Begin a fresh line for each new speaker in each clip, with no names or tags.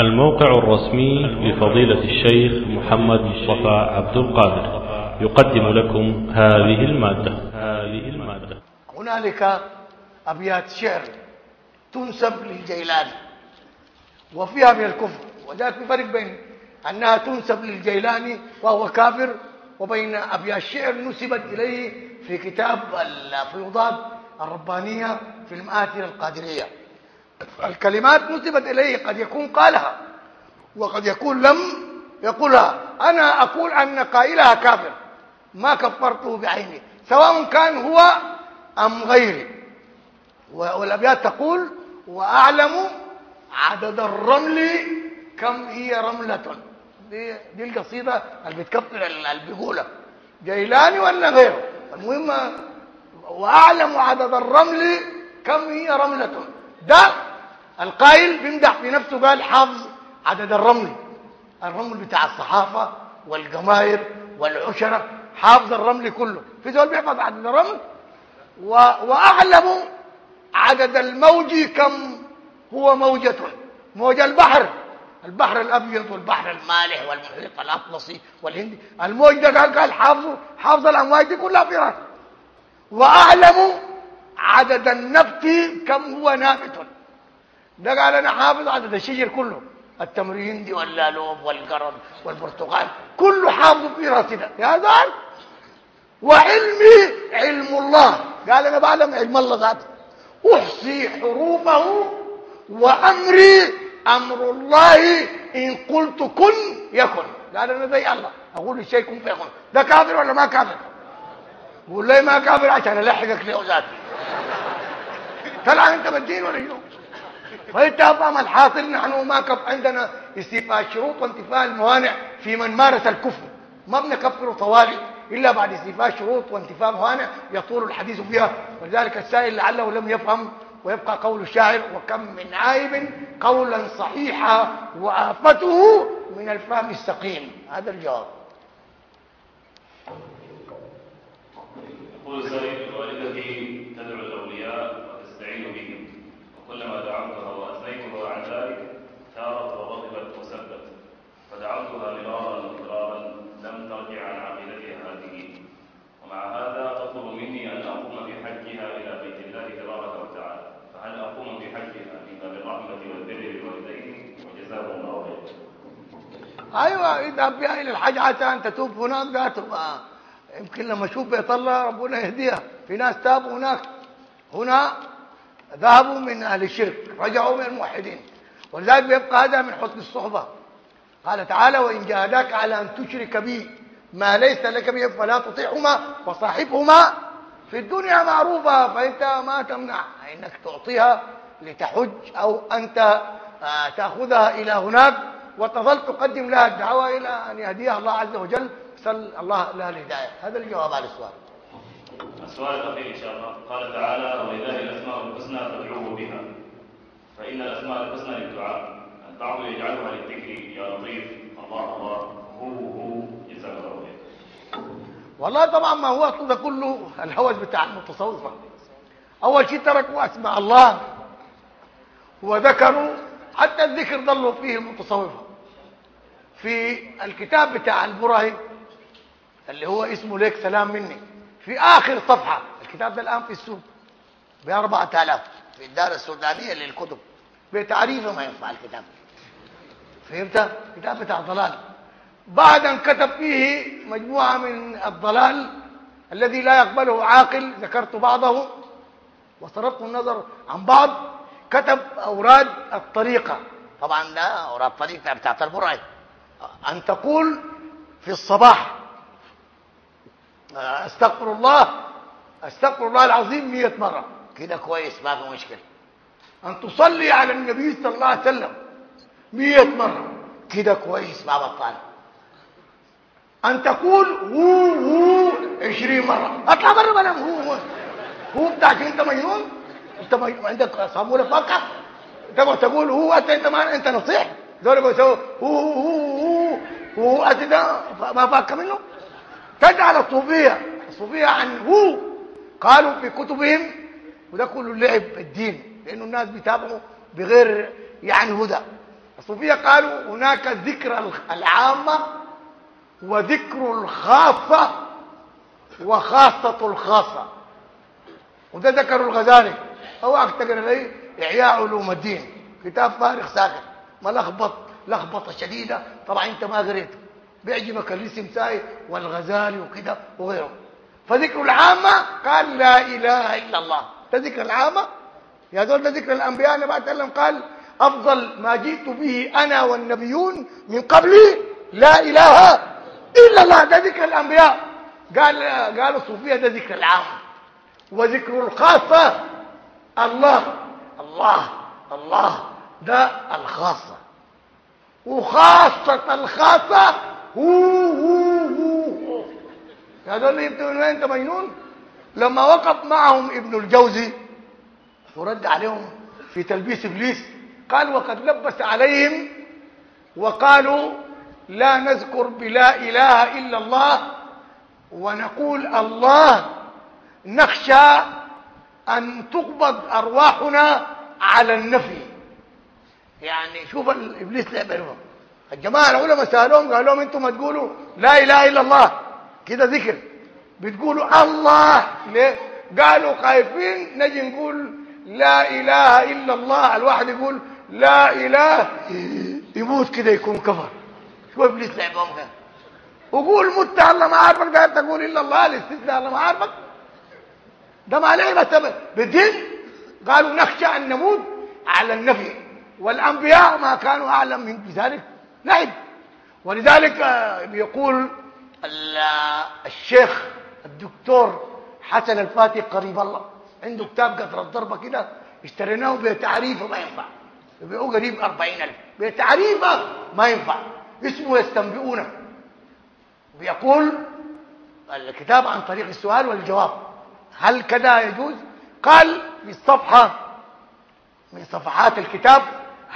الموقع الرسمي لفضيلة الشيخ محمد مصطفى عبد القادر. يقدم لكم هذه المادة. هذه المادة
هنالك أبيات شعر تنسب للجيلاني وفيها من الكفر وذلك في فرق بين أنها تنسب للجيلاني وهو كافر وبين أبيات شعر نسبت إليه في كتاب الفيوضات الربانية في المآثر القادرية. الكلمات نسبت إليه قد يكون قالها وقد يكون لم يقولها أنا أقول أن قائلها كافر ما كفرته بعيني سواء كان هو أم غيري. والأبيات تقول وأعلم عدد الرمل كم هي رملة. دي, دي القصيدة اللي بتكفر اللي بيقولها جيلاني ولا غيره؟ المهم وأعلم عدد الرمل كم هي رملة. ده القائل بيمدح في نفسه قال حافظ عدد الرمل. الرمل بتاع الصحافة والجماهير والعشرة. حافظ الرمل كله. في زول بيحفظ عدد الرمل؟ و... وأعلم عدد الموج كم هو موجة موج البحر. البحر الأبيض والبحر المالح والمحيط الأطلسي والهندي. الموج ده قال قال حافظ حافظ الأمواج دي كلها في راسه. وأعلم عدد النبت كم هو نابت. ده قال أنا حافظ عدد الشجر كله. التمريندي واللالوب والقرن والبرتقال كله حافظ في راسي ده. يا زال وعلمي علم الله. قال أنا بعلم علم الله ذاته. أحصي حروفه وأمري أمر الله إن قلت كن يكن. قال أنا زي الله. أقول الشيء كن فيكون ده كافر ولا ما كافر؟ قول لي ما كافر عشان ألحقك له ذاته طلع أنت بالدين ولا شنو؟ فانت افهم الحاصل نحن ما كف عندنا استيفاء الشروط وانتفاء الموانع في من مارس الكفر. ما بنكفر طوالي إلا بعد استيفاء الشروط وانتفاء موانع يطول الحديث فيها. ولذلك السائل لعله لم يفهم ويبقى قول الشاعر وكم من عائب قولا صحيحا وآفته من الفهم السقيم. هذا الجواب. أيوه اذهب بها إلى الحج حتى أن تتوب هناك ذاته يمكن لما أشوف بيت الله ربنا يهديها. في ناس تابوا هناك. هنا ذهبوا من أهل الشرك رجعوا من الموحدين. ولذلك بيبقى هذا من حسن الصحبة. قال تعالى وإن جاهداك على أن تشرك بي ما ليس لك به فلا تطيعهما وصاحبهما في الدنيا معروفة فإنت ما تمنع. إنك تعطيها لتحج أو أنت تأخذها إلى هناك. وتظل تقدم لها الدعوة إلى أن يهديها الله عز وجل. سل الله لها الهداية. هذا الجواب على السؤال.
السؤال الأخير إن شاء الله. قال تعالى ولله الأسماء الحسنى فادعوه بها. فإن الأسماء الحسنى للدعاء. البعض يجعلها للذكر. يا لطيف. الله الله. هو هو. جزاك الله خير
والله طبعا ما هو اصله ده كله. الهوس بتاع المتصوفة. أول شيء تركوا أسماء الله. وذكروا حتى الذكر ضلوا فيه المتصوفة. في الكتاب بتاع البراهيم اللي هو اسمه ليك سلام مني. في آخر صفحة الكتاب ده الآن في السوق ب 4000 في الدار السودانية للكتب. بتعريفه ما ينفع الكتاب. فهمت؟ الكتاب بتاع ضلال بعد أن كتب فيه مجموعة من الضلال الذي لا يقبله عاقل ذكرت بعضه وصرفت النظر عن بعض كتب أوراد الطريقة. طبعا ده أوراد الطريقة بتاعت البراهيم أن تقول في الصباح. أستغفر الله أستغفر الله العظيم مئة مرة. كده كويس ما في مشكلة. أن تصلي على النبي صلى الله عليه وسلم مئة مرة. كده كويس ما بطال أن تقول هو هو عشرين مرة. أطلع برا بنام هو هو. هو بتاعك أنت مجنون؟ أنت مجنون. عندك صامولة فقط تبغى تقول هو أنت أنت ما أنت نصيح. دول بيسووا هو هو هو. هو هو أنت ده ما فاك منه. تجعل الصوفيه الصوفيه عن هو. قالوا في كتبهم وده كله لعب الدين لأنه الناس بيتابعوا بغير يعني هدى. الصوفيه قالوا هناك ذكر العامة وذكر الخاصة وخاصة الخاصة. وده ذكر الغزالي. اوعك تقرا لي احياء علوم الدين. كتاب فارغ ساكت ملخبط لخبطة شديدة. طبعا أنت ما قريته بيعجبك الاسم ساي والغزالي وكده وغيره. فذكر العامة قال لا إله إلا الله. ده ذكر العامة؟ يا دول ذكر الأنبياء النبي عليه قال أفضل ما جئت به أنا والنبيون من قبلي لا إله إلا الله. ده ذكر الأنبياء. قال قالوا الصوفيه ده ذكر العام وذكر الخاصة الله. الله. الله. ده الخاصة. وخاصة الخاصة هو هو هو. يبتوا من انت مجنون لما وقف معهم ابن الجوزي ورد عليهم في تلبيس إبليس قال وقد لبس عليهم وقالوا لا نذكر بلا إله إلا الله ونقول الله نخشى أن تقبض أرواحنا على النفي. يعني شوف الابليس لعب لهم الجماعة العلماء سألوهم قالوا لهم أنتم ما تقولوا لا إله إلا الله. كده ذكر. بتقولوا الله ليه؟ قالوا خايفين نجي نقول لا إله إلا الله. الواحد يقول لا إله. يموت كده يكون كفر. شو إبليس لعبهم كده وقول مت الله ما عارفك ده تقول إلا الله الاستثناء الله ما عارفك. ده ما لعبه بدين؟ قالوا نخشى أن نموت على النفي. والأنبياء ما كانوا أعلم من ذلك لعب ولذلك بيقول الشيخ الدكتور حسن الفاتح قريب الله عنده كتاب قطر الضربه كده اشتريناه بتعريفه ما ينفع. يبيعوه قريب 40000 بتعريفه ما ينفع. اسمه يستنبئونه. بيقول الكتاب عن طريق السؤال والجواب. هل كذا يجوز؟ قال في الصفحة من صفحات الكتاب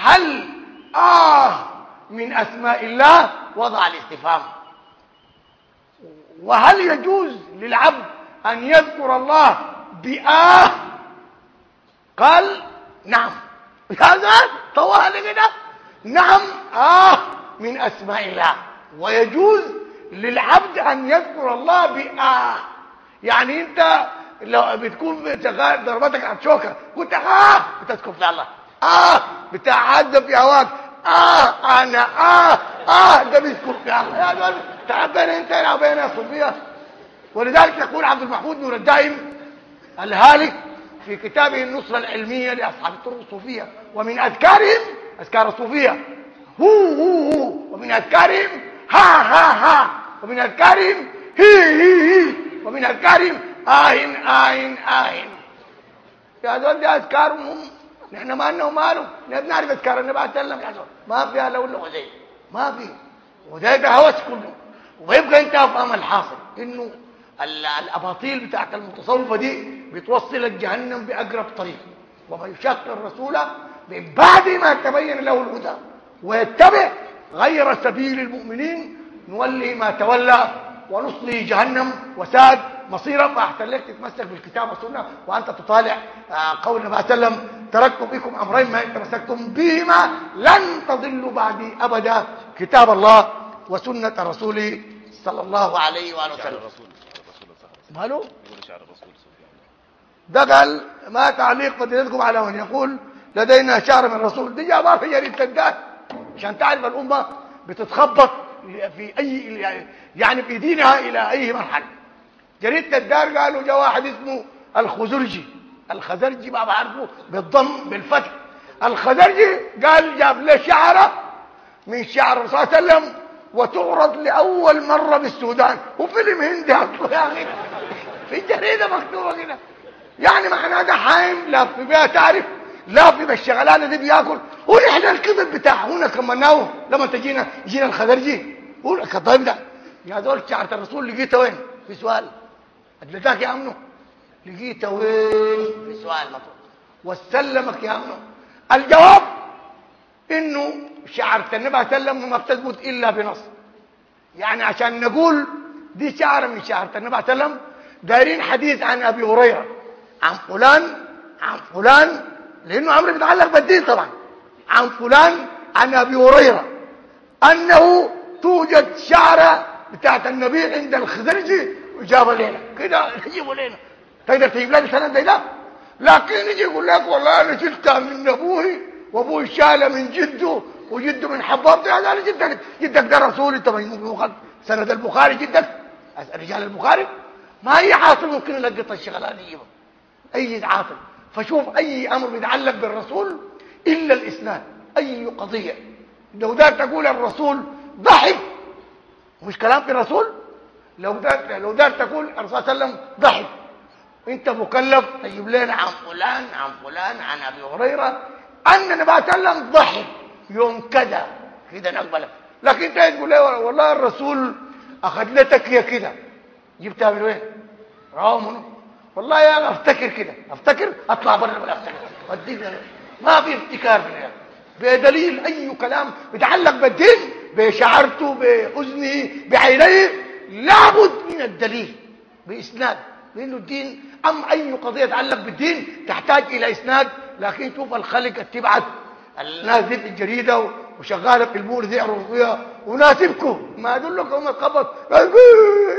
هل آه من أسماء الله؟ وضع الاستفهام وهل يجوز للعبد أن يذكر الله بآه؟ قال نعم. هذا طوال كده نعم آه من أسماء الله. ويجوز للعبد أن يذكر الله بآه. يعني أنت لو بتكون شغال ضربتك على الشوكة قلت آه بتذكر في الله. آه بتعذب في هواك آه أنا آه آه ده بيذكر يا دول تعبنا أنت يا بين صوفيه ولذلك يقول عبد المحمود نور الدائم الهالك في كتابه النصرة العلمية لأصحاب الطرق الصوفية ومن أذكارهم أذكار الصوفية. هو هو هو. ومن أذكارهم ها ها ها. ومن أذكارهم هي هي هي. ومن أذكارهم آهن آهن آهن. يا دول دي أذكارهم نحن ما لنا ماله. نحن نعرف أذكار النبي عليه السلام ما فيها لو له زي. ما في. وده ده هوس كله. ويبقى أنت أفهم الحاصل. إنه الأباطيل بتاعت المتصوفة دي بتوصلك جهنم بأقرب طريق. ومن الرسول من بعد ما تبين له الهدى. ويتبع غير سبيل المؤمنين. نولي ما تولى ونصلي جهنم وساد مصيرا فاحسن لك تتمسك بالكتاب والسنة. وأنت تطالع قول النبي صلى الله عليه وسلم تركت بكم أمرين ما ان تمسكتم بهما لن تضلوا بعدي أبدا. كتاب الله وسنة رسوله صلى الله عليه وآله وسلم. ماله؟ ده قال ما تعليق فضيلتكم على من يقول لدينا شعر من الرسول. دي جابها في جريده الدات عشان تعرف الأمة بتتخبط في أي يعني في دينها إلى أي مرحلة. جريدة الدار قالوا جاء واحد اسمه الخزرجي. الخزرجي ما بعرفه بالضم بالفتح. الخزرجي قال جاب له شعره من شعر الرسول صلى الله عليه وسلم وتعرض لأول مرة بالسودان. وفيلم هندي يا أخي في جريدة مكتوبة كده. يعني معناه ده حايم لا في بيها تعرف لا في بالشغلانه دي بياكل ونحن الكذب بتاع هنا كمناه لما تجينا يجينا الخزرجي قول الكذاب ده. يا دول شعرة الرسول لقيته وين؟ في سؤال. ادلتك يا امنو لقيته وين؟ في سؤال مطلوب وسلمك يا امنو الجواب إنه شعرة النبي عليه وسلم ما بتثبت إلا بنص. يعني عشان نقول دي شعره من شعرة النبي عليه وسلم دايرين حديث عن أبي هريرة. عن فلان عن فلان لأنه أمر بيتعلق بالدين طبعا. عن فلان عن أبي هريرة. أنه توجد شعرة بتاعت النبي عند الخزرجي وجاب لنا. كده يجيبوا لنا. تقدر تجيب لنا سند زي ده؟ لكن يجي يقول لك والله أنا شلتها من أبوي وأبوي شالها من جده وجده من حباب ده أنا جدك جدك ده رسول انت سند البخاري جدك رجال البخاري؟ ما اي عاطل ممكن يلقط الشغلانه دي أي عاطل فشوف أي أمر بيتعلق بالرسول إلا الإسناد أي قضية. لو ده تقول الرسول ضحك مش كلام في الرسول؟ لو ده لو ده تقول الرسول صلى الله عليه وسلم ضحك. انت مكلف. تجيب لنا عن فلان عن فلان عن أبي هريرة؟ أن النبي صلى الله عليه وسلم ضحك. يوم كذا. كده نقبلك لكن أنت تقول لي والله الرسول أخذ لك يا كده. جبتها من وين؟ منه والله يا أفتكر كده. أفتكر؟ أطلع بره ولا افتكر ما في ابتكار في بدليل أي كلام يتعلق بالدين بشعرته باذنه بعينيه لابد من الدليل بإسناد. لأنه الدين أم أي قضية تتعلق بالدين تحتاج إلى إسناد. لكن شوف الخلق تبعت الناس دي في الجريده وشغالة في المور يعرفوا فيها وناس يبكوا. ما ادل لك يوم القبض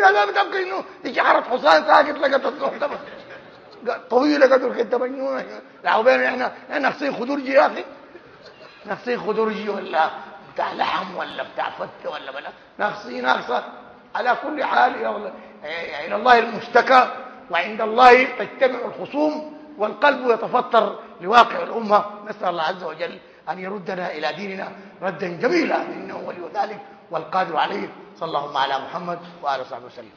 يا لا بتبكي إنه تيجي عرف حصان ساكت لقت الصوت طويلة قدر كده مجنونه بين إحنا إحنا ناقصين خدورجي يا أخي. ناقصين خدورجي ولا بتاع لحم ولا بتاع فتة ولا بلا. ناقصين ناقصة. على كل حال يا الله. إلى الله المشتكى وعند الله تجتمع الخصوم والقلب يتفطر لواقع الأمة. نسأل الله عز وجل أن يردنا إلى ديننا ردا جميلا إنه ولي ذلك والقادر عليه. صلى الله على محمد وآله وصحبه وسلم.